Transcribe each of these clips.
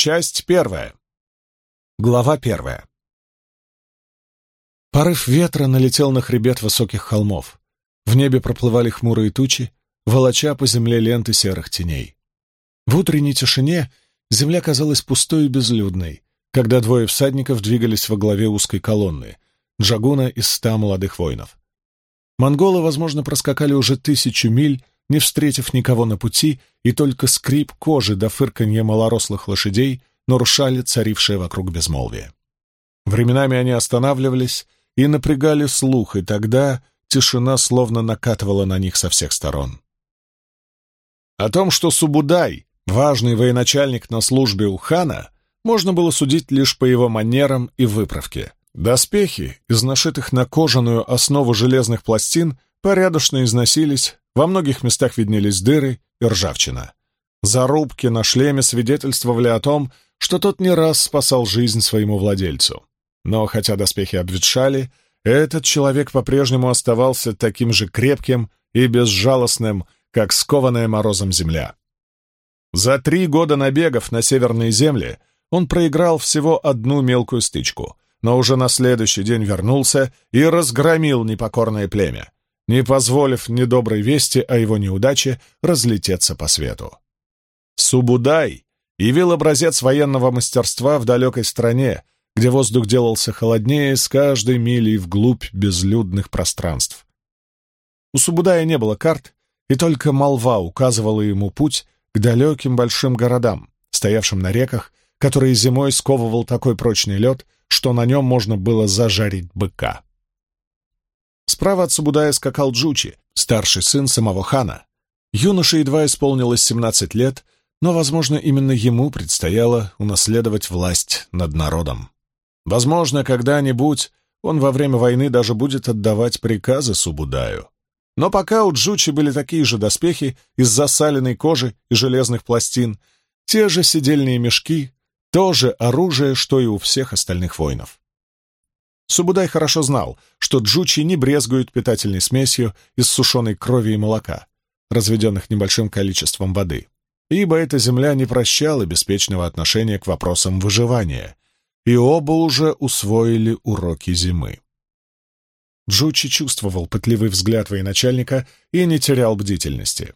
Часть первая. Глава первая. Порыв ветра налетел на хребет высоких холмов. В небе проплывали хмурые тучи, волоча по земле ленты серых теней. В утренней тишине земля казалась пустой и безлюдной, когда двое всадников двигались во главе узкой колонны, джагуна из ста молодых воинов. Монголы, возможно, проскакали уже тысячу миль не встретив никого на пути, и только скрип кожи до фырканья малорослых лошадей нарушали царившее вокруг безмолвие. Временами они останавливались и напрягали слух, и тогда тишина словно накатывала на них со всех сторон. О том, что Субудай, важный военачальник на службе у хана, можно было судить лишь по его манерам и выправке. Доспехи, из нашитых на кожаную основу железных пластин, порядочно износились, во многих местах виднелись дыры и ржавчина. Зарубки на шлеме свидетельствовали о том, что тот не раз спасал жизнь своему владельцу. Но хотя доспехи обветшали, этот человек по-прежнему оставался таким же крепким и безжалостным, как скованная морозом земля. За три года набегов на северные земли он проиграл всего одну мелкую стычку, но уже на следующий день вернулся и разгромил непокорное племя не позволив недоброй вести о его неудаче разлететься по свету. Субудай явил образец военного мастерства в далекой стране, где воздух делался холоднее с каждой милей вглубь безлюдных пространств. У Субудая не было карт, и только молва указывала ему путь к далеким большим городам, стоявшим на реках, которые зимой сковывал такой прочный лед, что на нем можно было зажарить быка. Справа от Субудая скакал Джучи, старший сын самого хана. Юноше едва исполнилось 17 лет, но, возможно, именно ему предстояло унаследовать власть над народом. Возможно, когда-нибудь он во время войны даже будет отдавать приказы Субудаю. Но пока у Джучи были такие же доспехи из засаленной кожи и железных пластин, те же сидельные мешки, то же оружие, что и у всех остальных воинов. Субудай хорошо знал, что джучи не брезгуют питательной смесью из сушеной крови и молока, разведенных небольшим количеством воды, ибо эта земля не прощала беспечного отношения к вопросам выживания, и оба уже усвоили уроки зимы. Джучи чувствовал пытливый взгляд военачальника и не терял бдительности.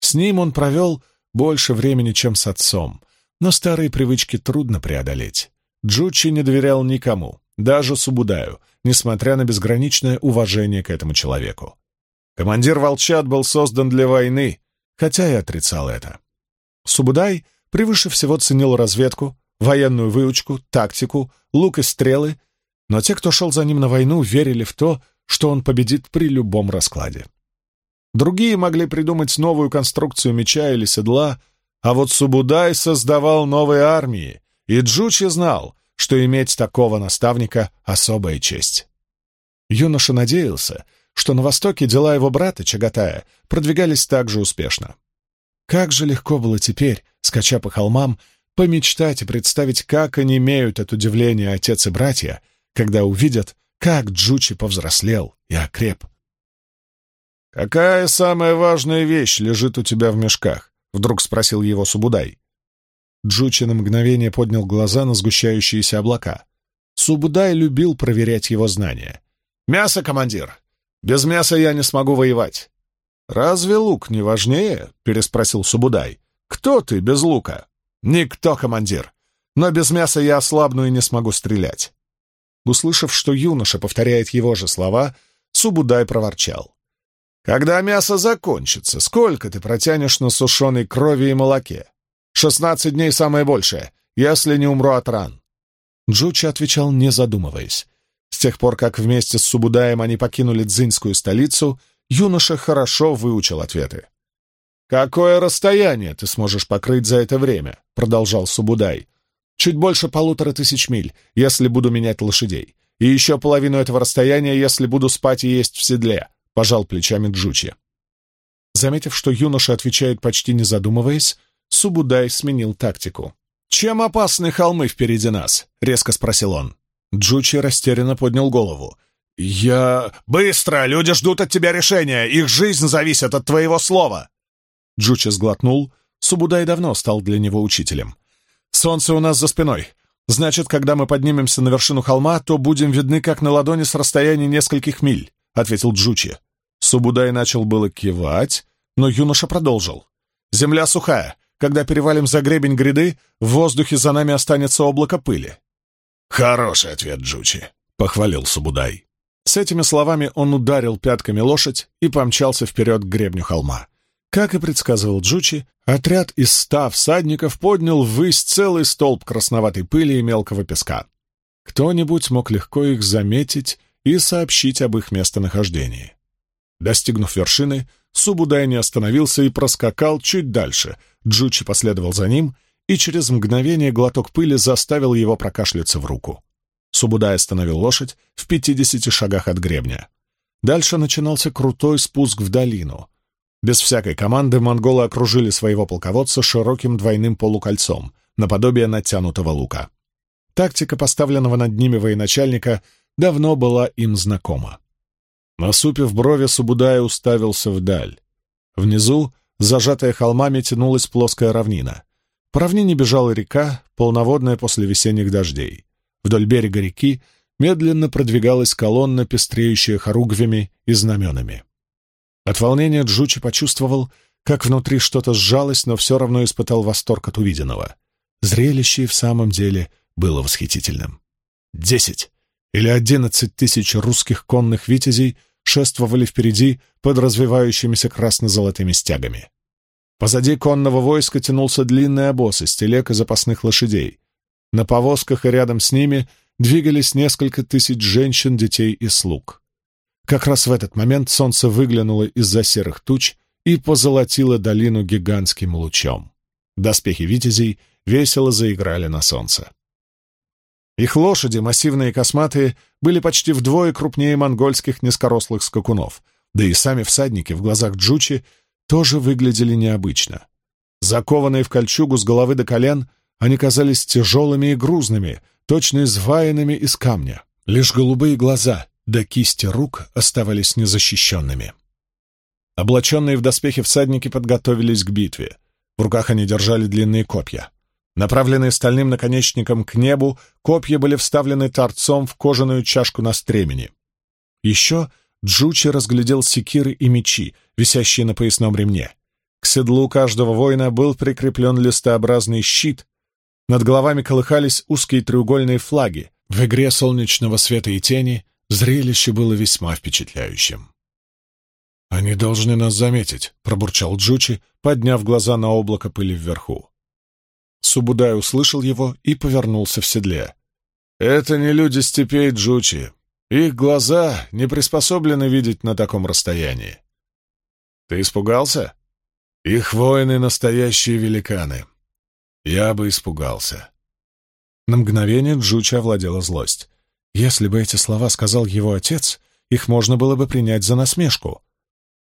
С ним он провел больше времени, чем с отцом, но старые привычки трудно преодолеть. Джучи не доверял никому, даже Субудаю, несмотря на безграничное уважение к этому человеку. Командир волчат был создан для войны, хотя и отрицал это. Субудай превыше всего ценил разведку, военную выучку, тактику, лук и стрелы, но те, кто шел за ним на войну, верили в то, что он победит при любом раскладе. Другие могли придумать новую конструкцию меча или седла, а вот Субудай создавал новые армии, и Джучи знал — что иметь такого наставника — особая честь. Юноша надеялся, что на Востоке дела его брата Чагатая продвигались так же успешно. Как же легко было теперь, скача по холмам, помечтать и представить, как они имеют от удивления отец и братья, когда увидят, как Джучи повзрослел и окреп. «Какая самая важная вещь лежит у тебя в мешках?» — вдруг спросил его Субудай. Джучи на мгновение поднял глаза на сгущающиеся облака. Субудай любил проверять его знания. «Мясо, командир! Без мяса я не смогу воевать!» «Разве лук не важнее?» — переспросил Субудай. «Кто ты без лука?» «Никто, командир! Но без мяса я ослабну и не смогу стрелять!» Услышав, что юноша повторяет его же слова, Субудай проворчал. «Когда мясо закончится, сколько ты протянешь на сушеной крови и молоке?» Шестнадцать дней самое большее, если не умру от ран». Джучи отвечал, не задумываясь. С тех пор, как вместе с Субудаем они покинули дзиньскую столицу, юноша хорошо выучил ответы. «Какое расстояние ты сможешь покрыть за это время?» — продолжал Субудай. «Чуть больше полутора тысяч миль, если буду менять лошадей. И еще половину этого расстояния, если буду спать и есть в седле», — пожал плечами Джучи. Заметив, что юноша отвечает почти не задумываясь, Субудай сменил тактику. «Чем опасны холмы впереди нас?» — резко спросил он. Джучи растерянно поднял голову. «Я...» «Быстро! Люди ждут от тебя решения! Их жизнь зависит от твоего слова!» Джучи сглотнул. Субудай давно стал для него учителем. «Солнце у нас за спиной. Значит, когда мы поднимемся на вершину холма, то будем видны как на ладони с расстояния нескольких миль», — ответил Джучи. Субудай начал было кивать, но юноша продолжил. «Земля сухая когда перевалим за гребень гряды, в воздухе за нами останется облако пыли». «Хороший ответ, Джучи», — похвалил Субудай. С этими словами он ударил пятками лошадь и помчался вперед к гребню холма. Как и предсказывал Джучи, отряд из ста всадников поднял ввысь целый столб красноватой пыли и мелкого песка. Кто-нибудь мог легко их заметить и сообщить об их местонахождении. Достигнув вершины, Субудай не остановился и проскакал чуть дальше. Джучи последовал за ним, и через мгновение глоток пыли заставил его прокашляться в руку. Субудай остановил лошадь в пятидесяти шагах от гребня. Дальше начинался крутой спуск в долину. Без всякой команды монголы окружили своего полководца широким двойным полукольцом, наподобие натянутого лука. Тактика поставленного над ними военачальника давно была им знакома. Насупив брови, Субудая уставился вдаль. Внизу, зажатая холмами, тянулась плоская равнина. По равнине бежала река, полноводная после весенних дождей. Вдоль берега реки медленно продвигалась колонна, пестреющая хоругвями и знаменами. От волнения Джучи почувствовал, как внутри что-то сжалось, но все равно испытал восторг от увиденного. Зрелище и в самом деле было восхитительным. Десять или одиннадцать тысяч русских конных витязей шествовали впереди под развивающимися красно-золотыми стягами. Позади конного войска тянулся длинный обоз из телег и запасных лошадей. На повозках и рядом с ними двигались несколько тысяч женщин, детей и слуг. Как раз в этот момент солнце выглянуло из-за серых туч и позолотило долину гигантским лучом. Доспехи витязей весело заиграли на солнце. Их лошади, массивные и косматые, были почти вдвое крупнее монгольских низкорослых скакунов, да и сами всадники в глазах Джучи тоже выглядели необычно. Закованные в кольчугу с головы до колен, они казались тяжелыми и грузными, точно изваянными из камня. Лишь голубые глаза до да кисти рук оставались незащищенными. Облаченные в доспехи всадники подготовились к битве. В руках они держали длинные копья. Направленные стальным наконечником к небу, копья были вставлены торцом в кожаную чашку на стремени. Еще Джучи разглядел секиры и мечи, висящие на поясном ремне. К седлу каждого воина был прикреплен листообразный щит. Над головами колыхались узкие треугольные флаги. В игре солнечного света и тени зрелище было весьма впечатляющим. «Они должны нас заметить», — пробурчал Джучи, подняв глаза на облако пыли вверху. Субудай услышал его и повернулся в седле. «Это не люди степей Джучи. Их глаза не приспособлены видеть на таком расстоянии». «Ты испугался?» «Их воины — настоящие великаны. Я бы испугался». На мгновение Джуча овладела злость. Если бы эти слова сказал его отец, их можно было бы принять за насмешку.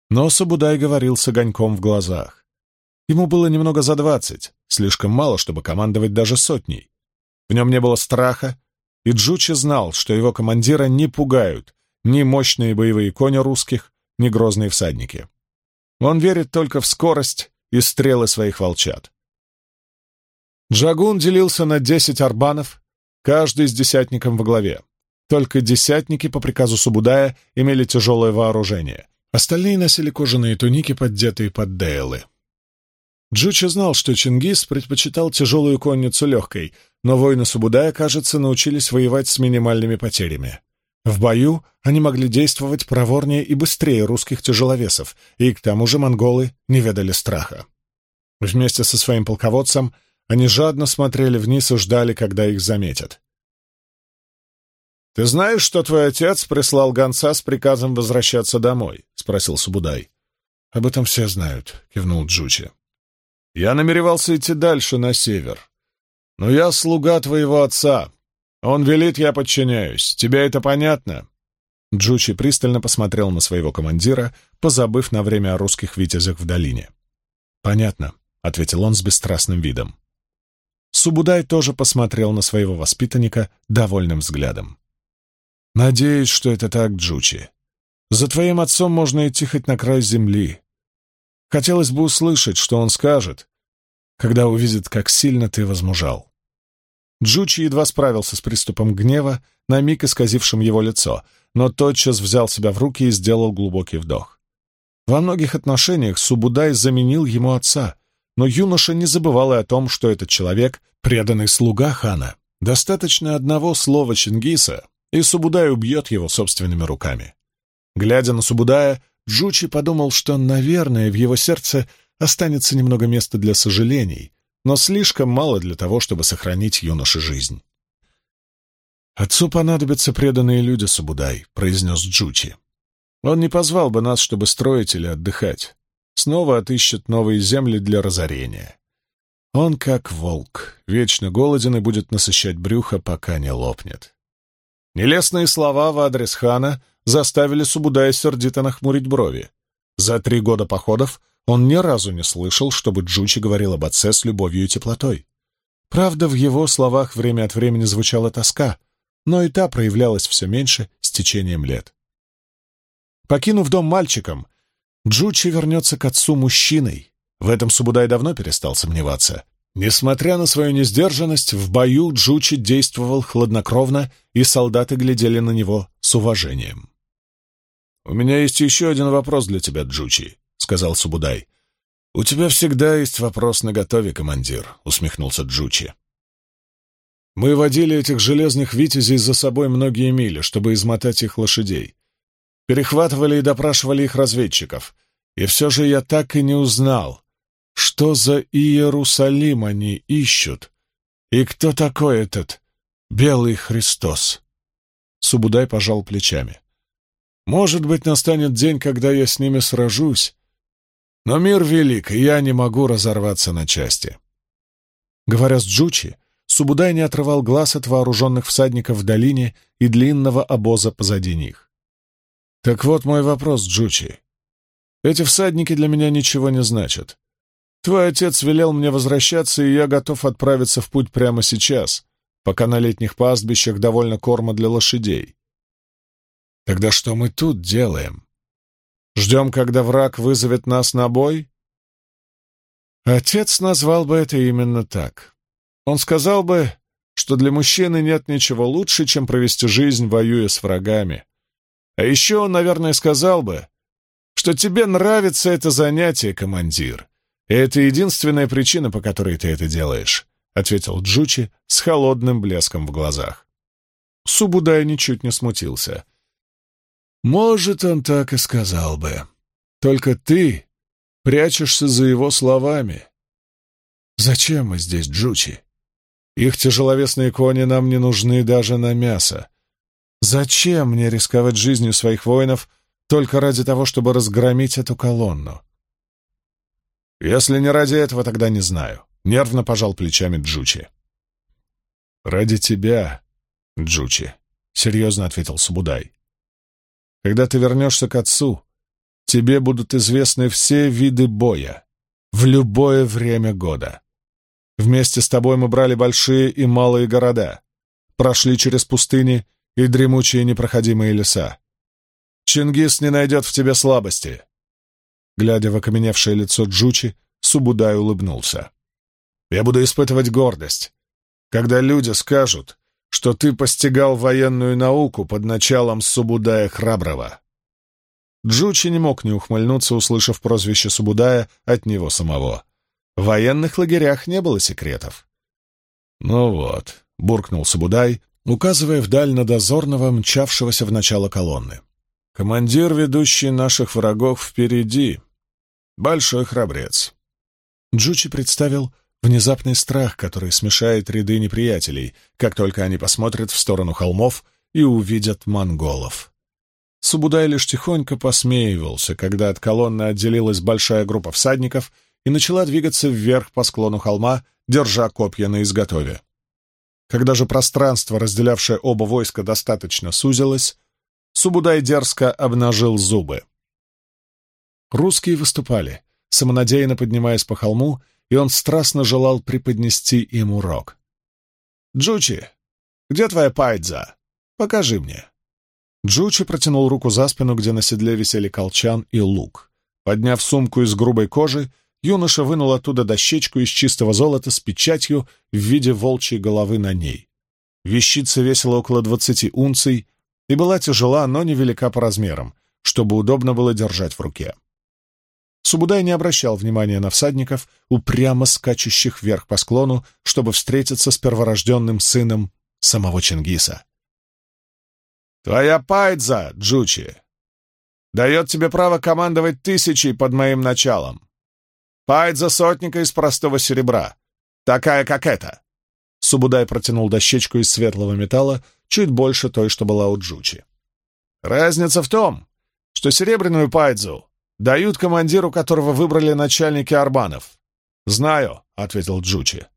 Но Субудай говорил с огоньком в глазах. Ему было немного за двадцать, слишком мало, чтобы командовать даже сотней. В нем не было страха, и Джучи знал, что его командира не пугают ни мощные боевые кони русских, ни грозные всадники. Он верит только в скорость и стрелы своих волчат. Джагун делился на десять арбанов, каждый с десятником во главе. Только десятники по приказу Субудая имели тяжелое вооружение. Остальные носили кожаные туники, поддетые под дейлы. Джучи знал, что Чингис предпочитал тяжелую конницу легкой, но воины Субудая, кажется, научились воевать с минимальными потерями. В бою они могли действовать проворнее и быстрее русских тяжеловесов, и к тому же монголы не ведали страха. Вместе со своим полководцем они жадно смотрели вниз и ждали, когда их заметят. «Ты знаешь, что твой отец прислал гонца с приказом возвращаться домой?» — спросил Субудай. «Об этом все знают», — кивнул Джучи. Я намеревался идти дальше, на север. Но я слуга твоего отца. Он велит, я подчиняюсь. Тебе это понятно?» Джучи пристально посмотрел на своего командира, позабыв на время о русских витязях в долине. «Понятно», — ответил он с бесстрастным видом. Субудай тоже посмотрел на своего воспитанника довольным взглядом. «Надеюсь, что это так, Джучи. За твоим отцом можно идти хоть на край земли. Хотелось бы услышать, что он скажет, когда увидит, как сильно ты возмужал. Джучи едва справился с приступом гнева, на миг исказившим его лицо, но тотчас взял себя в руки и сделал глубокий вдох. Во многих отношениях Субудай заменил ему отца, но юноша не забывал и о том, что этот человек — преданный слуга хана. Достаточно одного слова Чингиса, и Субудай убьет его собственными руками. Глядя на Субудая, Джучи подумал, что, наверное, в его сердце Останется немного места для сожалений, но слишком мало для того, чтобы сохранить юноше жизнь. «Отцу понадобятся преданные люди, Субудай, — произнес Джучи. «Он не позвал бы нас, чтобы строить или отдыхать. Снова отыщет новые земли для разорения. Он как волк, вечно голоден и будет насыщать брюхо, пока не лопнет». Нелестные слова в адрес хана заставили Субудая сердито нахмурить брови. За три года походов он ни разу не слышал, чтобы Джучи говорил об отце с любовью и теплотой. Правда, в его словах время от времени звучала тоска, но и та проявлялась все меньше с течением лет. Покинув дом мальчиком, Джучи вернется к отцу мужчиной. В этом Субудай давно перестал сомневаться. Несмотря на свою несдержанность, в бою Джучи действовал хладнокровно, и солдаты глядели на него с уважением. «У меня есть еще один вопрос для тебя, Джучи», сказал Субудай. «У тебя всегда есть вопрос на готове, командир», — усмехнулся Джучи. «Мы водили этих железных витязей за собой многие мили, чтобы измотать их лошадей. Перехватывали и допрашивали их разведчиков. И все же я так и не узнал, что за Иерусалим они ищут и кто такой этот Белый Христос». Субудай пожал плечами. «Может быть, настанет день, когда я с ними сражусь, но мир велик, и я не могу разорваться на части. Говоря с Джучи, Субудай не отрывал глаз от вооруженных всадников в долине и длинного обоза позади них. «Так вот мой вопрос, Джучи. Эти всадники для меня ничего не значат. Твой отец велел мне возвращаться, и я готов отправиться в путь прямо сейчас, пока на летних пастбищах довольно корма для лошадей. Тогда что мы тут делаем? Ждем, когда враг вызовет нас на бой? Отец назвал бы это именно так. Он сказал бы, что для мужчины нет ничего лучше, чем провести жизнь, воюя с врагами. А еще он, наверное, сказал бы, что тебе нравится это занятие, командир, и это единственная причина, по которой ты это делаешь, — ответил Джучи с холодным блеском в глазах. Субудай ничуть не смутился. Может, он так и сказал бы. Только ты прячешься за его словами. Зачем мы здесь, Джучи? Их тяжеловесные кони нам не нужны даже на мясо. Зачем мне рисковать жизнью своих воинов только ради того, чтобы разгромить эту колонну? Если не ради этого, тогда не знаю. Нервно пожал плечами Джучи. Ради тебя, Джучи, серьезно ответил Субудай. Когда ты вернешься к отцу, тебе будут известны все виды боя в любое время года. Вместе с тобой мы брали большие и малые города, прошли через пустыни и дремучие непроходимые леса. Чингис не найдет в тебе слабости. Глядя в окаменевшее лицо Джучи, Субудай улыбнулся. Я буду испытывать гордость, когда люди скажут, что ты постигал военную науку под началом Субудая Храброго. Джучи не мог не ухмыльнуться, услышав прозвище Субудая от него самого. В военных лагерях не было секретов. «Ну вот», — буркнул Субудай, указывая вдаль на дозорного, мчавшегося в начало колонны. «Командир, ведущий наших врагов, впереди. Большой храбрец». Джучи представил, внезапный страх, который смешает ряды неприятелей, как только они посмотрят в сторону холмов и увидят монголов. Субудай лишь тихонько посмеивался, когда от колонны отделилась большая группа всадников и начала двигаться вверх по склону холма, держа копья на изготове. Когда же пространство, разделявшее оба войска, достаточно сузилось, Субудай дерзко обнажил зубы. Русские выступали, самонадеянно поднимаясь по холму и он страстно желал преподнести им урок. «Джучи, где твоя пайдза? Покажи мне». Джучи протянул руку за спину, где на седле висели колчан и лук. Подняв сумку из грубой кожи, юноша вынул оттуда дощечку из чистого золота с печатью в виде волчьей головы на ней. Вещица весила около двадцати унций и была тяжела, но невелика по размерам, чтобы удобно было держать в руке. Субудай не обращал внимания на всадников, упрямо скачущих вверх по склону, чтобы встретиться с перворожденным сыном самого Чингиса. «Твоя пайдза, Джучи, дает тебе право командовать тысячей под моим началом. Пайдза сотника из простого серебра, такая, как эта». Субудай протянул дощечку из светлого металла, чуть больше той, что была у Джучи. «Разница в том, что серебряную пайдзу Дают командиру, которого выбрали начальники Арбанов. «Знаю», — ответил Джучи.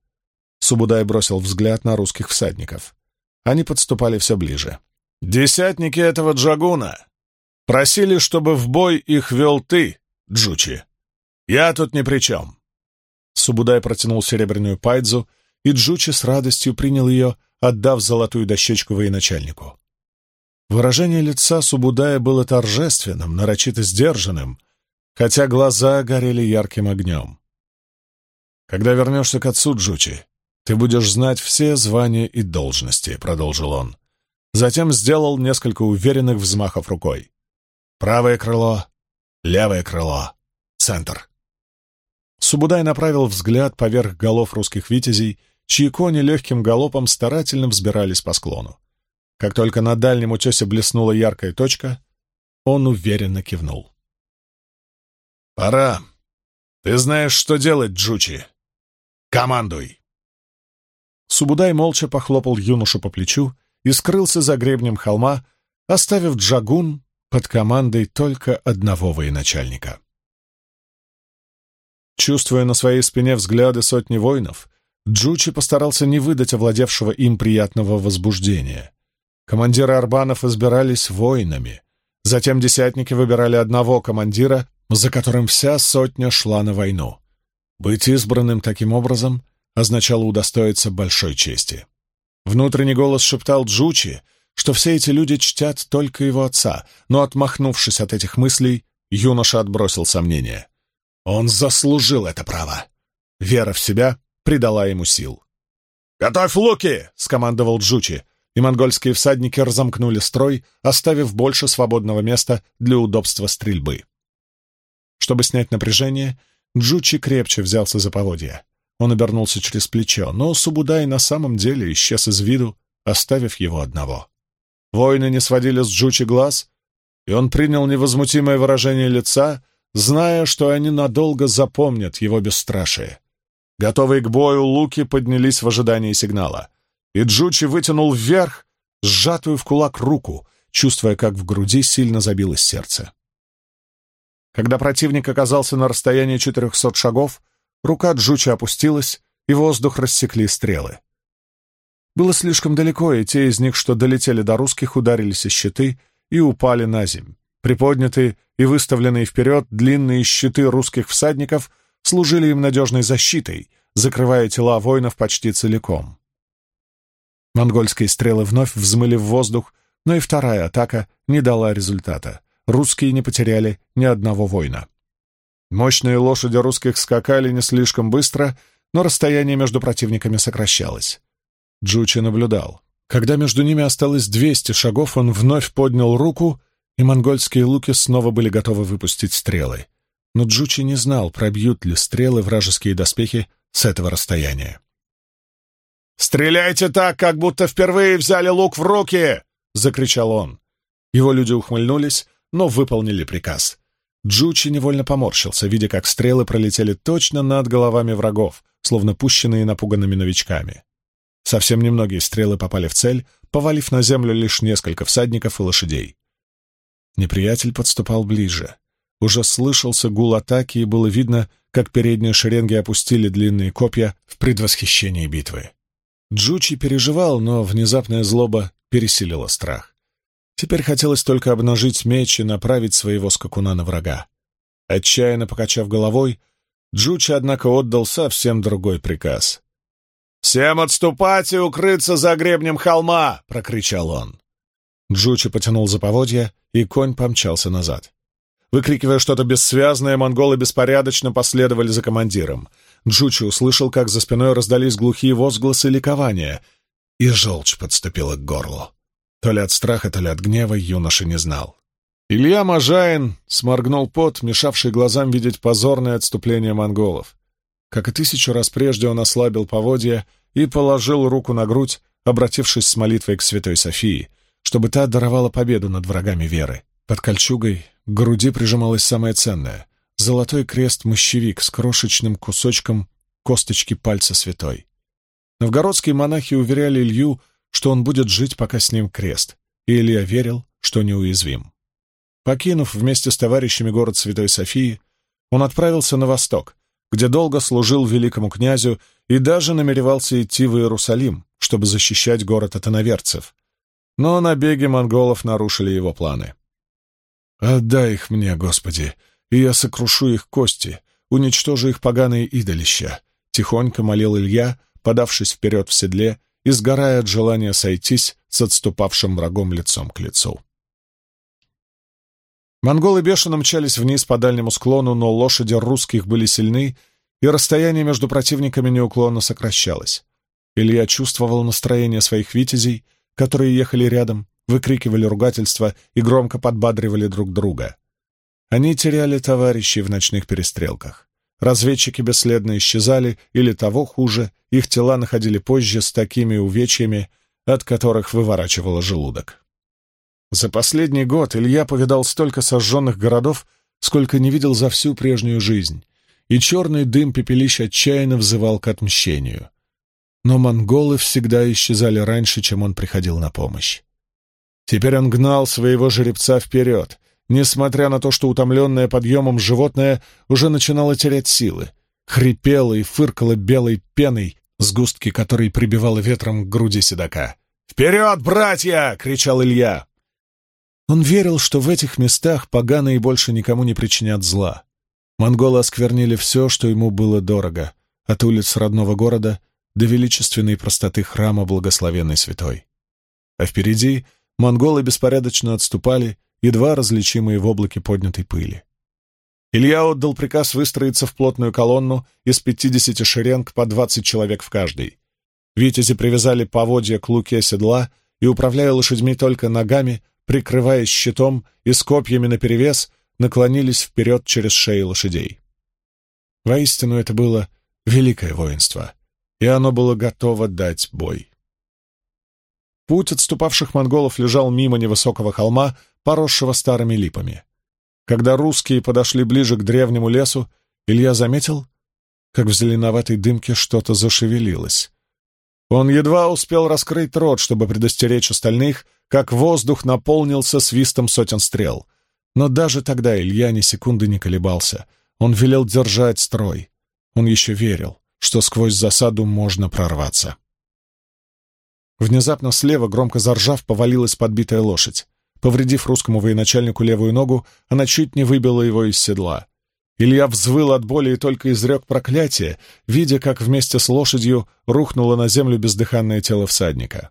Субудай бросил взгляд на русских всадников. Они подступали все ближе. «Десятники этого джагуна просили, чтобы в бой их вел ты, Джучи. Я тут ни при чем». Субудай протянул серебряную пайдзу, и Джучи с радостью принял ее, отдав золотую дощечку военачальнику. Выражение лица Субудая было торжественным, нарочито сдержанным, хотя глаза горели ярким огнем. «Когда вернешься к отцу Джучи, ты будешь знать все звания и должности», — продолжил он. Затем сделал несколько уверенных взмахов рукой. «Правое крыло, левое крыло, центр». Субудай направил взгляд поверх голов русских витязей, чьи кони легким галопом старательно взбирались по склону. Как только на дальнем утесе блеснула яркая точка, он уверенно кивнул. «Пора. Ты знаешь, что делать, Джучи. Командуй!» Субудай молча похлопал юношу по плечу и скрылся за гребнем холма, оставив Джагун под командой только одного военачальника. Чувствуя на своей спине взгляды сотни воинов, Джучи постарался не выдать овладевшего им приятного возбуждения. Командиры арбанов избирались воинами, затем десятники выбирали одного командира за которым вся сотня шла на войну. Быть избранным таким образом означало удостоиться большой чести. Внутренний голос шептал Джучи, что все эти люди чтят только его отца, но, отмахнувшись от этих мыслей, юноша отбросил сомнения. Он заслужил это право. Вера в себя придала ему сил. «Готовь луки!» — скомандовал Джучи, и монгольские всадники разомкнули строй, оставив больше свободного места для удобства стрельбы. Чтобы снять напряжение, Джучи крепче взялся за поводья. Он обернулся через плечо, но Субудай на самом деле исчез из виду, оставив его одного. Воины не сводили с Джучи глаз, и он принял невозмутимое выражение лица, зная, что они надолго запомнят его бесстрашие. Готовые к бою луки поднялись в ожидании сигнала, и Джучи вытянул вверх сжатую в кулак руку, чувствуя, как в груди сильно забилось сердце. Когда противник оказался на расстоянии 400 шагов, рука Джуча опустилась, и воздух рассекли стрелы. Было слишком далеко, и те из них, что долетели до русских, ударились из щиты и упали на земь. Приподнятые и выставленные вперед длинные щиты русских всадников служили им надежной защитой, закрывая тела воинов почти целиком. Монгольские стрелы вновь взмыли в воздух, но и вторая атака не дала результата русские не потеряли ни одного воина. Мощные лошади русских скакали не слишком быстро, но расстояние между противниками сокращалось. Джучи наблюдал. Когда между ними осталось 200 шагов, он вновь поднял руку, и монгольские луки снова были готовы выпустить стрелы. Но Джучи не знал, пробьют ли стрелы вражеские доспехи с этого расстояния. «Стреляйте так, как будто впервые взяли лук в руки!» — закричал он. Его люди ухмыльнулись, но выполнили приказ. Джучи невольно поморщился, видя, как стрелы пролетели точно над головами врагов, словно пущенные напуганными новичками. Совсем немногие стрелы попали в цель, повалив на землю лишь несколько всадников и лошадей. Неприятель подступал ближе. Уже слышался гул атаки, и было видно, как передние шеренги опустили длинные копья в предвосхищении битвы. Джучи переживал, но внезапная злоба пересилила страх. Теперь хотелось только обнажить меч и направить своего скакуна на врага. Отчаянно покачав головой, Джучи, однако, отдал совсем другой приказ. «Всем отступать и укрыться за гребнем холма!» — прокричал он. Джучи потянул за поводья, и конь помчался назад. Выкрикивая что-то бессвязное, монголы беспорядочно последовали за командиром. Джучи услышал, как за спиной раздались глухие возгласы ликования, и желчь подступила к горлу. То ли от страха, то ли от гнева юноша не знал. Илья Можаин сморгнул пот, мешавший глазам видеть позорное отступление монголов. Как и тысячу раз прежде он ослабил поводья и положил руку на грудь, обратившись с молитвой к святой Софии, чтобы та даровала победу над врагами веры. Под кольчугой к груди прижималось самое ценное — золотой крест-мощевик с крошечным кусочком косточки пальца святой. Новгородские монахи уверяли Илью, что он будет жить, пока с ним крест, и Илья верил, что неуязвим. Покинув вместе с товарищами город Святой Софии, он отправился на восток, где долго служил великому князю и даже намеревался идти в Иерусалим, чтобы защищать город от иноверцев. Но набеги монголов нарушили его планы. «Отдай их мне, Господи, и я сокрушу их кости, уничтожу их поганые идолища», — тихонько молил Илья, подавшись вперед в седле и сгорая от желания сойтись с отступавшим врагом лицом к лицу. Монголы бешено мчались вниз по дальнему склону, но лошади русских были сильны, и расстояние между противниками неуклонно сокращалось. Илья чувствовал настроение своих витязей, которые ехали рядом, выкрикивали ругательства и громко подбадривали друг друга. Они теряли товарищей в ночных перестрелках. Разведчики бесследно исчезали, или того хуже, их тела находили позже с такими увечьями, от которых выворачивало желудок. За последний год Илья повидал столько сожженных городов, сколько не видел за всю прежнюю жизнь, и черный дым пепелищ отчаянно взывал к отмщению. Но монголы всегда исчезали раньше, чем он приходил на помощь. Теперь он гнал своего жеребца вперед, Несмотря на то, что утомленное подъемом животное уже начинало терять силы, хрипело и фыркало белой пеной, сгустки которой прибивало ветром к груди седока. «Вперед, братья!» — кричал Илья. Он верил, что в этих местах поганые больше никому не причинят зла. Монголы осквернили все, что ему было дорого, от улиц родного города до величественной простоты храма благословенной святой. А впереди монголы беспорядочно отступали — едва различимые в облаке поднятой пыли. Илья отдал приказ выстроиться в плотную колонну из пятидесяти шеренг по двадцать человек в каждой. Витязи привязали поводья к луке седла и, управляя лошадьми только ногами, прикрываясь щитом и с копьями наперевес, наклонились вперед через шеи лошадей. Воистину это было великое воинство, и оно было готово дать бой. Путь отступавших монголов лежал мимо невысокого холма, поросшего старыми липами. Когда русские подошли ближе к древнему лесу, Илья заметил, как в зеленоватой дымке что-то зашевелилось. Он едва успел раскрыть рот, чтобы предостеречь остальных, как воздух наполнился свистом сотен стрел. Но даже тогда Илья ни секунды не колебался. Он велел держать строй. Он еще верил, что сквозь засаду можно прорваться. Внезапно слева, громко заржав, повалилась подбитая лошадь. Повредив русскому военачальнику левую ногу, она чуть не выбила его из седла. Илья взвыл от боли и только изрек проклятие, видя, как вместе с лошадью рухнуло на землю бездыханное тело всадника.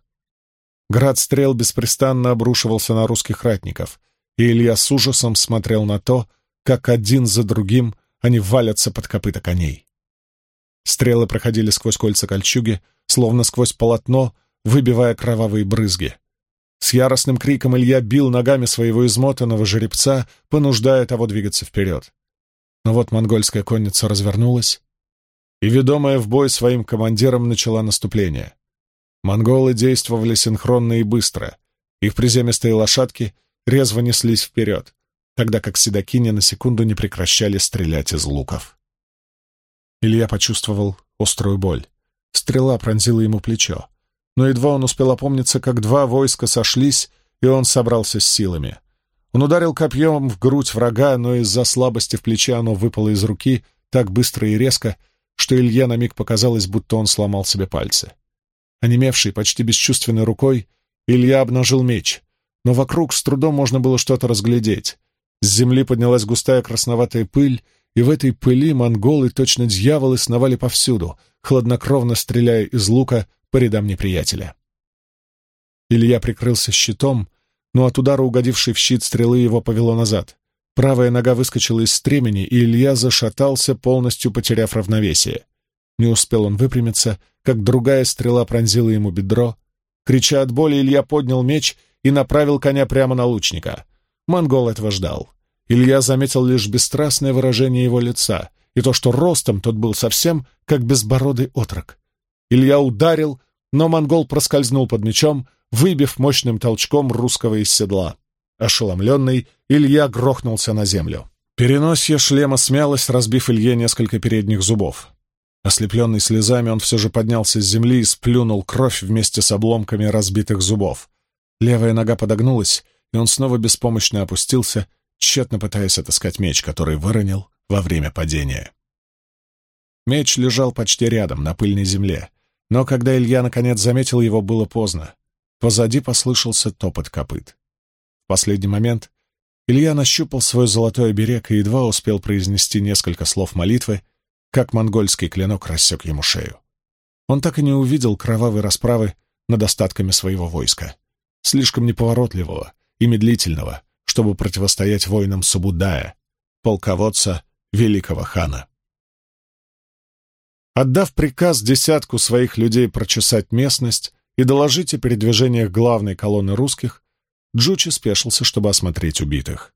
Град стрел беспрестанно обрушивался на русских ратников, и Илья с ужасом смотрел на то, как один за другим они валятся под копыта коней. Стрелы проходили сквозь кольца кольчуги, словно сквозь полотно, выбивая кровавые брызги — с яростным криком Илья бил ногами своего измотанного жеребца, понуждая того двигаться вперед. Но вот монгольская конница развернулась, и, ведомая в бой своим командиром, начала наступление. Монголы действовали синхронно и быстро. Их приземистые лошадки резво неслись вперед, тогда как седаки ни на секунду не прекращали стрелять из луков. Илья почувствовал острую боль. Стрела пронзила ему плечо но едва он успел опомниться, как два войска сошлись, и он собрался с силами. Он ударил копьем в грудь врага, но из-за слабости в плече оно выпало из руки так быстро и резко, что Илье на миг показалось, будто он сломал себе пальцы. Онемевший, почти бесчувственной рукой, Илья обнажил меч, но вокруг с трудом можно было что-то разглядеть. С земли поднялась густая красноватая пыль, и в этой пыли монголы, точно дьяволы, сновали повсюду, хладнокровно стреляя из лука по рядам неприятеля. Илья прикрылся щитом, но от удара, угодившей в щит стрелы, его повело назад. Правая нога выскочила из стремени, и Илья зашатался, полностью потеряв равновесие. Не успел он выпрямиться, как другая стрела пронзила ему бедро. Крича от боли, Илья поднял меч и направил коня прямо на лучника. Монгол этого ждал. Илья заметил лишь бесстрастное выражение его лица и то, что ростом тот был совсем, как безбородый отрок. Илья ударил, но монгол проскользнул под мечом, выбив мощным толчком русского из седла. Ошеломленный, Илья грохнулся на землю. Переносье шлема смялось, разбив Илье несколько передних зубов. Ослепленный слезами, он все же поднялся с земли и сплюнул кровь вместе с обломками разбитых зубов. Левая нога подогнулась, и он снова беспомощно опустился, тщетно пытаясь отыскать меч, который выронил во время падения. Меч лежал почти рядом, на пыльной земле. Но когда Илья наконец заметил его, было поздно. Позади послышался топот копыт. В последний момент Илья нащупал свой золотой оберег и едва успел произнести несколько слов молитвы, как монгольский клинок рассек ему шею. Он так и не увидел кровавой расправы над остатками своего войска, слишком неповоротливого и медлительного, чтобы противостоять воинам Субудая, полководца великого хана. Отдав приказ десятку своих людей прочесать местность и доложить о передвижениях главной колонны русских, Джучи спешился, чтобы осмотреть убитых.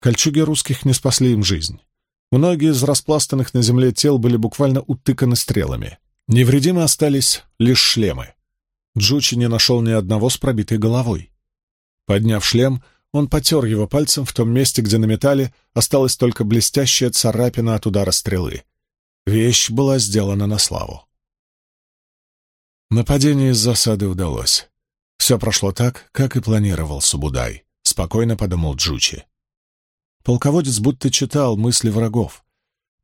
Кольчуги русских не спасли им жизнь. Многие из распластанных на земле тел были буквально утыканы стрелами. Невредимы остались лишь шлемы. Джучи не нашел ни одного с пробитой головой. Подняв шлем, он потер его пальцем в том месте, где на металле осталась только блестящая царапина от удара стрелы. Вещь была сделана на славу. Нападение из засады удалось. Все прошло так, как и планировал Субудай, спокойно подумал Джучи. Полководец будто читал мысли врагов.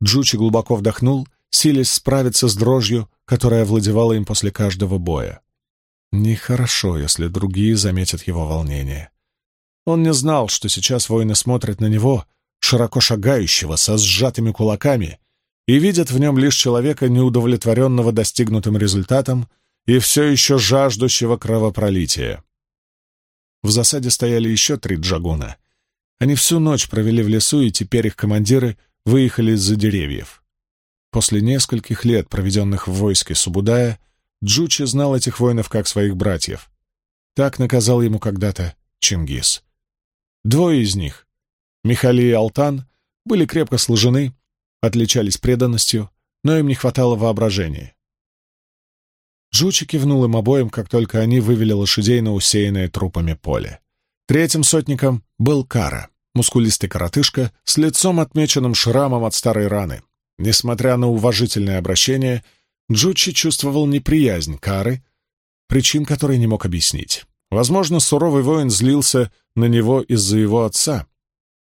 Джучи глубоко вдохнул, силясь справиться с дрожью, которая овладевала им после каждого боя. Нехорошо, если другие заметят его волнение. Он не знал, что сейчас воины смотрят на него, широко шагающего, со сжатыми кулаками, и видят в нем лишь человека, неудовлетворенного достигнутым результатом и все еще жаждущего кровопролития. В засаде стояли еще три джагуна. Они всю ночь провели в лесу, и теперь их командиры выехали из-за деревьев. После нескольких лет, проведенных в войске Субудая, Джучи знал этих воинов как своих братьев. Так наказал ему когда-то Чингис. Двое из них, Михали и Алтан, были крепко сложены, отличались преданностью, но им не хватало воображения. Жучи кивнул им обоим, как только они вывели лошадей на усеянное трупами поле. Третьим сотником был Кара, мускулистый коротышка с лицом, отмеченным шрамом от старой раны. Несмотря на уважительное обращение, Джучи чувствовал неприязнь Кары, причин которой не мог объяснить. Возможно, суровый воин злился на него из-за его отца.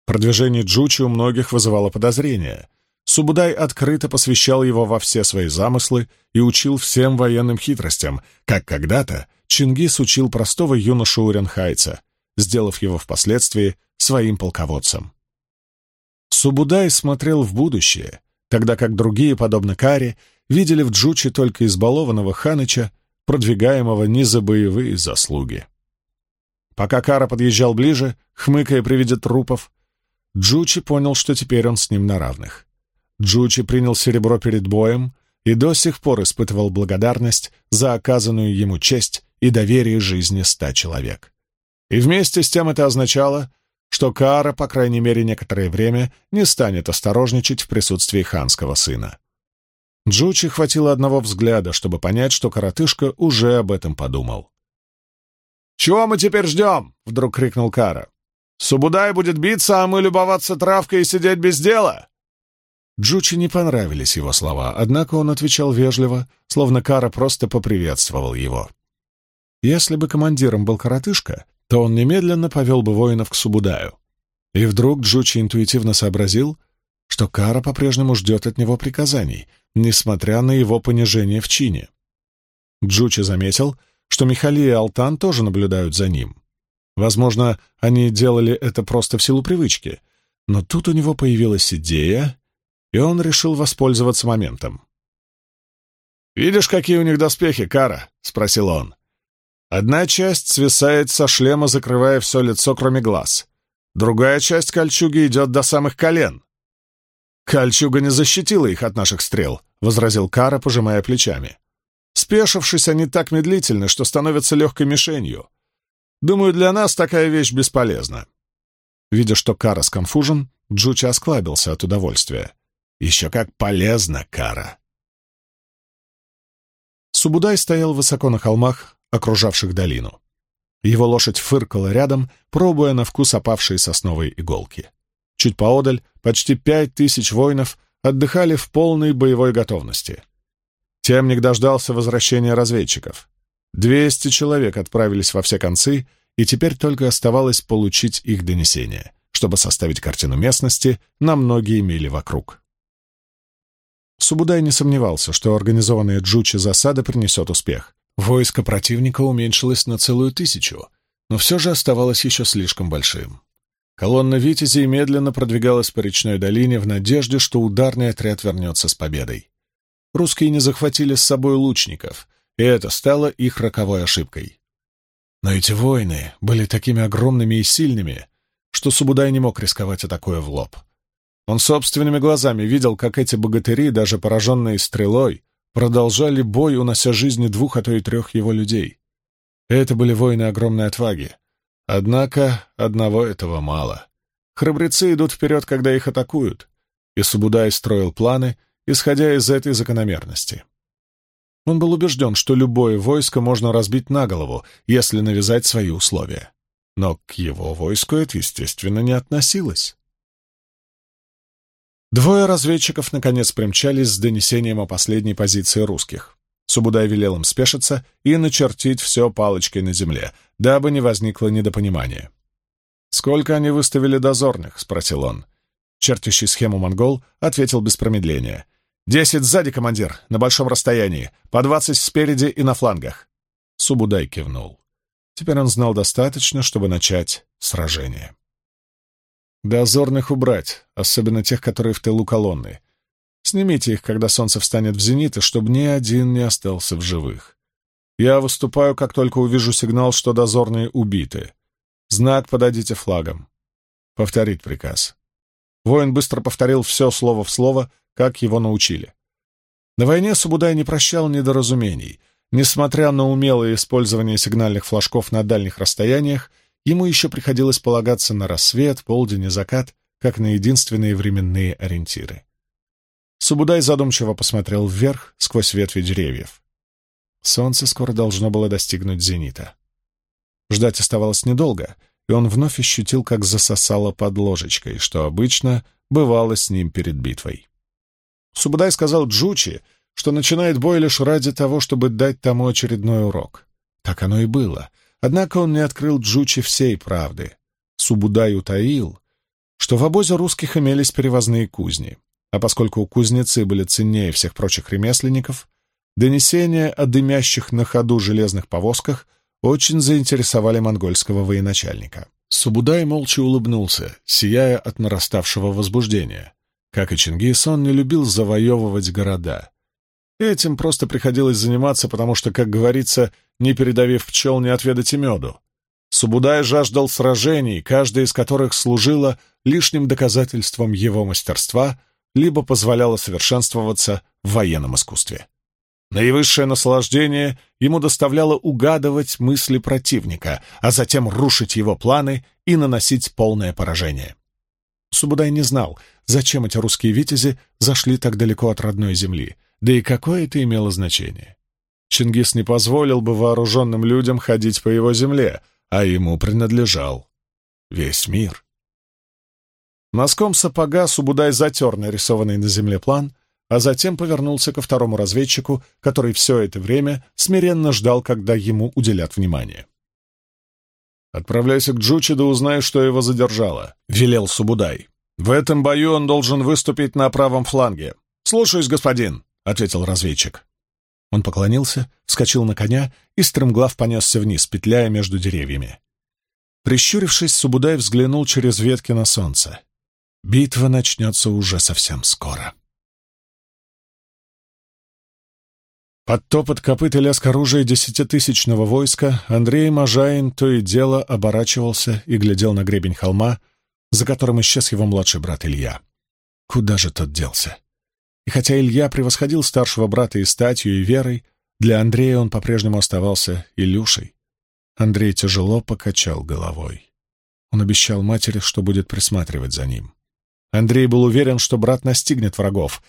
Продвижение Джучи у многих вызывало подозрения, Субудай открыто посвящал его во все свои замыслы и учил всем военным хитростям, как когда-то Чингис учил простого юношу Уренхайца, сделав его впоследствии своим полководцем. Субудай смотрел в будущее, тогда как другие, подобно Каре, видели в Джуче только избалованного ханыча, продвигаемого не за боевые заслуги. Пока Кара подъезжал ближе, хмыкая при виде трупов, Джучи понял, что теперь он с ним на равных. Джучи принял серебро перед боем и до сих пор испытывал благодарность за оказанную ему честь и доверие жизни ста человек. И вместе с тем это означало, что Каара, по крайней мере, некоторое время не станет осторожничать в присутствии ханского сына. Джучи хватило одного взгляда, чтобы понять, что коротышка уже об этом подумал. «Чего мы теперь ждем?» — вдруг крикнул Кара. «Субудай будет биться, а мы любоваться травкой и сидеть без дела?» Джучи не понравились его слова, однако он отвечал вежливо, словно Кара просто поприветствовал его. Если бы командиром был коротышка, то он немедленно повел бы воинов к Субудаю. И вдруг Джучи интуитивно сообразил, что Кара по-прежнему ждет от него приказаний, несмотря на его понижение в чине. Джучи заметил, что Михали и Алтан тоже наблюдают за ним. Возможно, они делали это просто в силу привычки, но тут у него появилась идея, и он решил воспользоваться моментом. «Видишь, какие у них доспехи, Кара?» — спросил он. Одна часть свисает со шлема, закрывая все лицо, кроме глаз. Другая часть кольчуги идет до самых колен. «Кольчуга не защитила их от наших стрел», — возразил Кара, пожимая плечами. «Спешившись, они так медлительны, что становятся легкой мишенью. Думаю, для нас такая вещь бесполезна». Видя, что Кара сконфужен, Джучи осклабился от удовольствия. Еще как полезна кара. Субудай стоял высоко на холмах, окружавших долину. Его лошадь фыркала рядом, пробуя на вкус опавшие сосновые иголки. Чуть поодаль почти пять тысяч воинов отдыхали в полной боевой готовности. Темник дождался возвращения разведчиков. Двести человек отправились во все концы, и теперь только оставалось получить их донесение, чтобы составить картину местности на многие мили вокруг. Субудай не сомневался, что организованная Джучи засада принесет успех. Войско противника уменьшилось на целую тысячу, но все же оставалось еще слишком большим. Колонна «Витязей» медленно продвигалась по речной долине в надежде, что ударный отряд вернется с победой. Русские не захватили с собой лучников, и это стало их роковой ошибкой. Но эти воины были такими огромными и сильными, что Субудай не мог рисковать атакуя в лоб. Он собственными глазами видел, как эти богатыри, даже пораженные стрелой, продолжали бой, унося жизни двух, а то и трех его людей. Это были воины огромной отваги. Однако одного этого мало. Храбрецы идут вперед, когда их атакуют, и Субудай строил планы, исходя из этой закономерности. Он был убежден, что любое войско можно разбить на голову, если навязать свои условия. Но к его войску это, естественно, не относилось. Двое разведчиков наконец примчались с донесением о последней позиции русских. Субудай велел им спешиться и начертить все палочкой на земле, дабы не возникло недопонимания. «Сколько они выставили дозорных?» — спросил он. Чертящий схему монгол ответил без промедления. «Десять сзади, командир, на большом расстоянии, по двадцать спереди и на флангах». Субудай кивнул. Теперь он знал достаточно, чтобы начать сражение. Дозорных убрать, особенно тех, которые в тылу колонны. Снимите их, когда солнце встанет в зенит, и чтобы ни один не остался в живых. Я выступаю, как только увижу сигнал, что дозорные убиты. Знак подадите флагом. Повторить приказ. Воин быстро повторил все слово в слово, как его научили. На войне Субудай не прощал недоразумений. Несмотря на умелое использование сигнальных флажков на дальних расстояниях, Ему еще приходилось полагаться на рассвет, полдень и закат, как на единственные временные ориентиры. Субудай задумчиво посмотрел вверх, сквозь ветви деревьев. Солнце скоро должно было достигнуть зенита. Ждать оставалось недолго, и он вновь ощутил, как засосало под ложечкой, что обычно бывало с ним перед битвой. Субудай сказал Джучи, что начинает бой лишь ради того, чтобы дать тому очередной урок. Так оно и было — Однако он не открыл Джучи всей правды. Субудай утаил, что в обозе русских имелись перевозные кузни, а поскольку кузнецы были ценнее всех прочих ремесленников, донесения о дымящих на ходу железных повозках очень заинтересовали монгольского военачальника. Субудай молча улыбнулся, сияя от нараставшего возбуждения. Как и Чингисон не любил завоевывать города, Этим просто приходилось заниматься, потому что, как говорится, не передавив пчел, не отведать и меду. Субудай жаждал сражений, каждая из которых служила лишним доказательством его мастерства, либо позволяла совершенствоваться в военном искусстве. Наивысшее наслаждение ему доставляло угадывать мысли противника, а затем рушить его планы и наносить полное поражение. Субудай не знал, зачем эти русские витязи зашли так далеко от родной земли — да и какое это имело значение? Чингис не позволил бы вооруженным людям ходить по его земле, а ему принадлежал весь мир. Носком сапога Субудай затер нарисованный на земле план, а затем повернулся ко второму разведчику, который все это время смиренно ждал, когда ему уделят внимание. «Отправляйся к Джучи, да узнай, что его задержало», — велел Субудай. «В этом бою он должен выступить на правом фланге. Слушаюсь, господин!» ответил разведчик. Он поклонился, вскочил на коня и, стремглав, понесся вниз, петляя между деревьями. Прищурившись, Субудай взглянул через ветки на солнце. Битва начнется уже совсем скоро. Под топот копыт и лязг оружия десятитысячного войска Андрей Можаин то и дело оборачивался и глядел на гребень холма, за которым исчез его младший брат Илья. Куда же тот делся? И хотя Илья превосходил старшего брата и статью, и верой, для Андрея он по-прежнему оставался Илюшей. Андрей тяжело покачал головой. Он обещал матери, что будет присматривать за ним. Андрей был уверен, что брат настигнет врагов.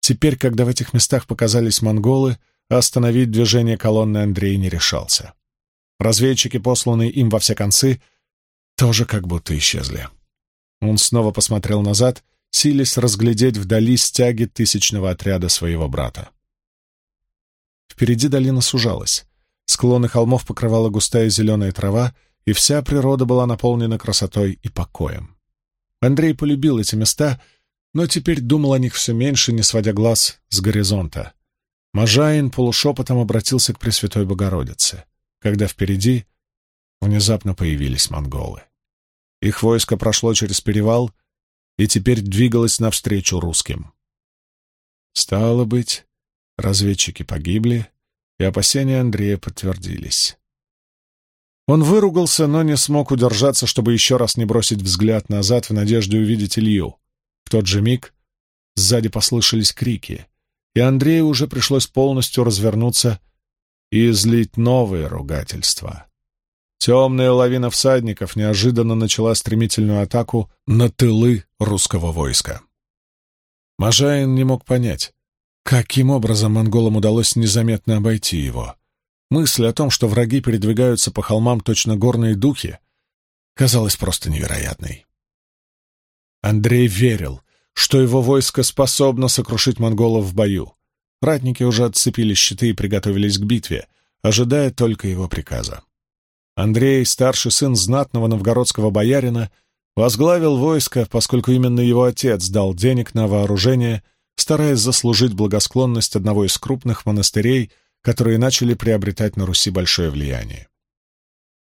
Теперь, когда в этих местах показались монголы, остановить движение колонны Андрей не решался. Разведчики, посланные им во все концы, тоже как будто исчезли. Он снова посмотрел назад — Сились разглядеть вдали стяги тысячного отряда своего брата. Впереди долина сужалась. Склоны холмов покрывала густая зеленая трава, и вся природа была наполнена красотой и покоем. Андрей полюбил эти места, но теперь думал о них все меньше, не сводя глаз с горизонта. Можаин полушепотом обратился к Пресвятой Богородице, когда впереди внезапно появились монголы. Их войско прошло через перевал — и теперь двигалась навстречу русским. Стало быть, разведчики погибли, и опасения Андрея подтвердились. Он выругался, но не смог удержаться, чтобы еще раз не бросить взгляд назад в надежде увидеть Илью. В тот же миг сзади послышались крики, и Андрею уже пришлось полностью развернуться и излить новые ругательства. Темная лавина всадников неожиданно начала стремительную атаку на тылы русского войска. Можаин не мог понять, каким образом монголам удалось незаметно обойти его. Мысль о том, что враги передвигаются по холмам точно горные духи, казалась просто невероятной. Андрей верил, что его войско способно сокрушить монголов в бою. Ратники уже отцепили щиты и приготовились к битве, ожидая только его приказа. Андрей, старший сын знатного новгородского боярина, возглавил войско, поскольку именно его отец дал денег на вооружение, стараясь заслужить благосклонность одного из крупных монастырей, которые начали приобретать на Руси большое влияние.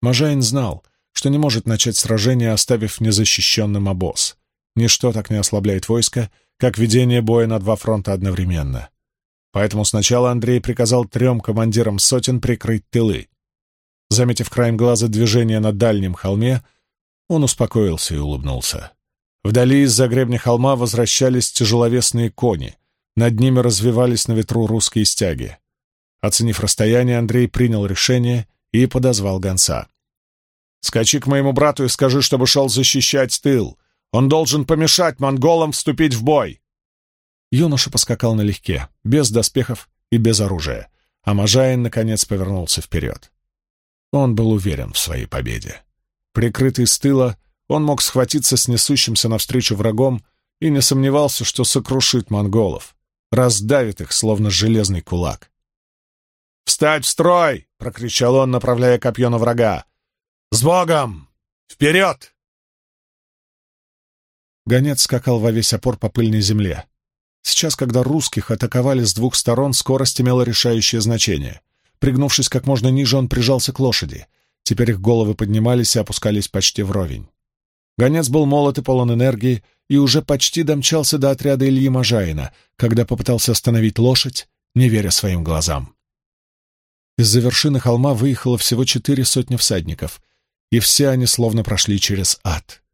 Можаин знал, что не может начать сражение, оставив незащищенным обоз. Ничто так не ослабляет войско, как ведение боя на два фронта одновременно. Поэтому сначала Андрей приказал трем командирам сотен прикрыть тылы. Заметив краем глаза движение на дальнем холме, он успокоился и улыбнулся. Вдали из-за гребня холма возвращались тяжеловесные кони. Над ними развивались на ветру русские стяги. Оценив расстояние, Андрей принял решение и подозвал гонца. «Скачи к моему брату и скажи, чтобы шел защищать тыл. Он должен помешать монголам вступить в бой!» Юноша поскакал налегке, без доспехов и без оружия, а Можаин, наконец, повернулся вперед. Он был уверен в своей победе. Прикрытый с тыла, он мог схватиться с несущимся навстречу врагом и не сомневался, что сокрушит монголов, раздавит их, словно железный кулак. «Встать в строй!» — прокричал он, направляя копье на врага. «С Богом! Вперед!» Гонец скакал во весь опор по пыльной земле. Сейчас, когда русских атаковали с двух сторон, скорость имела решающее значение. Пригнувшись как можно ниже, он прижался к лошади. Теперь их головы поднимались и опускались почти вровень. Гонец был молод и полон энергии, и уже почти домчался до отряда Ильи Можаина, когда попытался остановить лошадь, не веря своим глазам. Из-за вершины холма выехало всего четыре сотни всадников, и все они словно прошли через ад.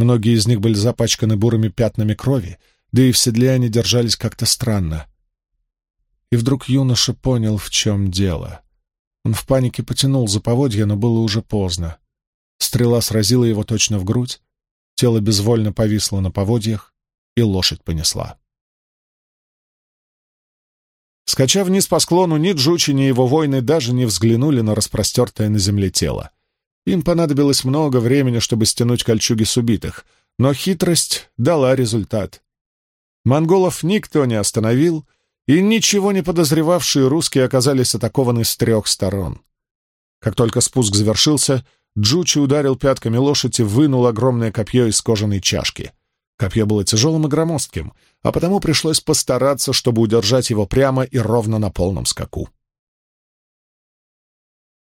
Многие из них были запачканы бурыми пятнами крови, да и в седле они держались как-то странно и вдруг юноша понял, в чем дело. Он в панике потянул за поводья, но было уже поздно. Стрела сразила его точно в грудь, тело безвольно повисло на поводьях, и лошадь понесла. Скача вниз по склону, ни Джучи, ни его воины даже не взглянули на распростертое на земле тело. Им понадобилось много времени, чтобы стянуть кольчуги с убитых, но хитрость дала результат. Монголов никто не остановил, и ничего не подозревавшие русские оказались атакованы с трех сторон. Как только спуск завершился, Джучи ударил пятками лошади и вынул огромное копье из кожаной чашки. Копье было тяжелым и громоздким, а потому пришлось постараться, чтобы удержать его прямо и ровно на полном скаку.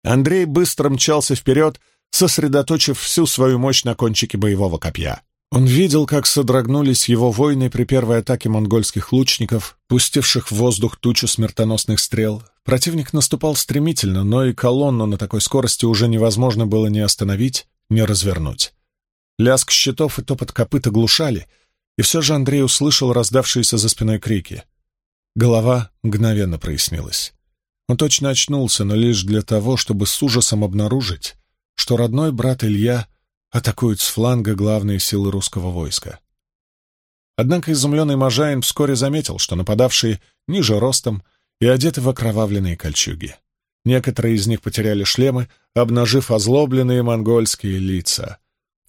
Андрей быстро мчался вперед, сосредоточив всю свою мощь на кончике боевого копья. Он видел, как содрогнулись его воины при первой атаке монгольских лучников, пустивших в воздух тучу смертоносных стрел. Противник наступал стремительно, но и колонну на такой скорости уже невозможно было ни остановить, ни развернуть. Лязг щитов и топот копыт оглушали, и все же Андрей услышал раздавшиеся за спиной крики. Голова мгновенно прояснилась. Он точно очнулся, но лишь для того, чтобы с ужасом обнаружить, что родной брат Илья — атакуют с фланга главные силы русского войска. Однако изумленный Можаин вскоре заметил, что нападавшие ниже ростом и одеты в окровавленные кольчуги. Некоторые из них потеряли шлемы, обнажив озлобленные монгольские лица.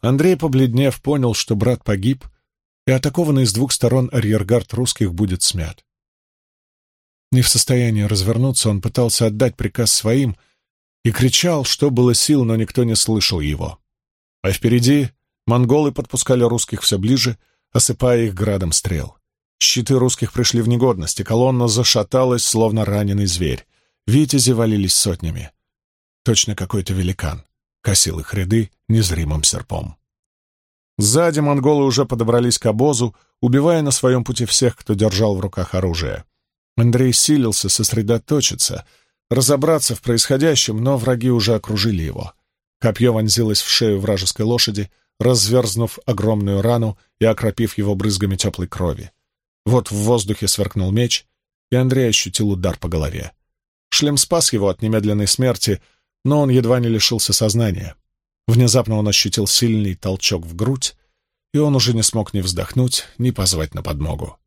Андрей, побледнев, понял, что брат погиб, и атакованный с двух сторон арьергард русских будет смят. Не в состоянии развернуться, он пытался отдать приказ своим и кричал, что было сил, но никто не слышал его. А впереди монголы подпускали русских все ближе, осыпая их градом стрел. Щиты русских пришли в негодность, и колонна зашаталась, словно раненый зверь. Витязи валились сотнями. Точно какой-то великан косил их ряды незримым серпом. Сзади монголы уже подобрались к обозу, убивая на своем пути всех, кто держал в руках оружие. Андрей силился сосредоточиться, разобраться в происходящем, но враги уже окружили его — Копье вонзилось в шею вражеской лошади, разверзнув огромную рану и окропив его брызгами теплой крови. Вот в воздухе сверкнул меч, и Андрей ощутил удар по голове. Шлем спас его от немедленной смерти, но он едва не лишился сознания. Внезапно он ощутил сильный толчок в грудь, и он уже не смог ни вздохнуть, ни позвать на подмогу.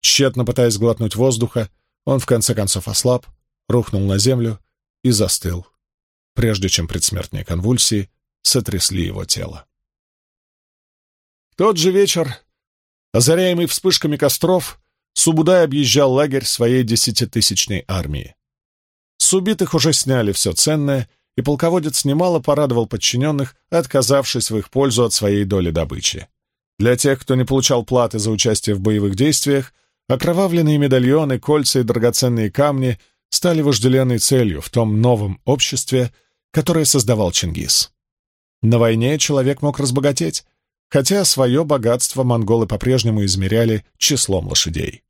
Тщетно пытаясь глотнуть воздуха, он в конце концов ослаб, рухнул на землю и застыл прежде чем предсмертные конвульсии сотрясли его тело. В тот же вечер, озаряемый вспышками костров, Субудай объезжал лагерь своей десятитысячной армии. С убитых уже сняли все ценное, и полководец немало порадовал подчиненных, отказавшись в их пользу от своей доли добычи. Для тех, кто не получал платы за участие в боевых действиях, окровавленные медальоны, кольца и драгоценные камни стали вожделенной целью в том новом обществе, которое создавал Чингис. На войне человек мог разбогатеть, хотя свое богатство монголы по-прежнему измеряли числом лошадей.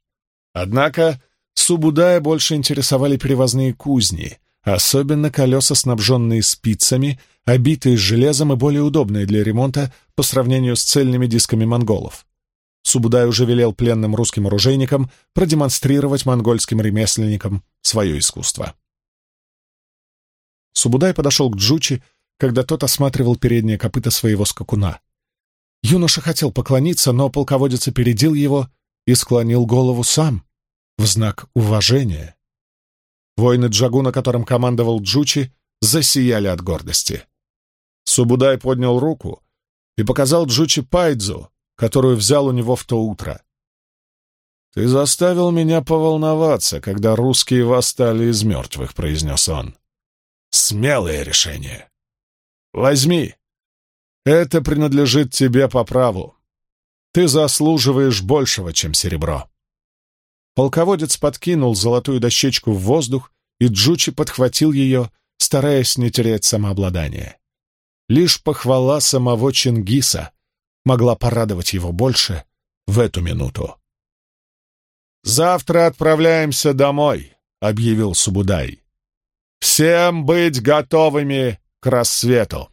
Однако Субудая больше интересовали перевозные кузни, особенно колеса, снабженные спицами, обитые железом и более удобные для ремонта по сравнению с цельными дисками монголов. Субудай уже велел пленным русским оружейникам продемонстрировать монгольским ремесленникам свое искусство. Субудай подошел к Джучи, когда тот осматривал переднее копыто своего скакуна. Юноша хотел поклониться, но полководец опередил его и склонил голову сам, в знак уважения. Воины Джагуна, которым командовал Джучи, засияли от гордости. Субудай поднял руку и показал Джучи Пайдзу, которую взял у него в то утро. «Ты заставил меня поволноваться, когда русские восстали из мертвых», — произнес он смелое решение. Возьми. Это принадлежит тебе по праву. Ты заслуживаешь большего, чем серебро. Полководец подкинул золотую дощечку в воздух, и Джучи подхватил ее, стараясь не терять самообладание. Лишь похвала самого Чингиса могла порадовать его больше в эту минуту. «Завтра отправляемся домой», — объявил Субудай. Всем быть готовыми к рассвету!»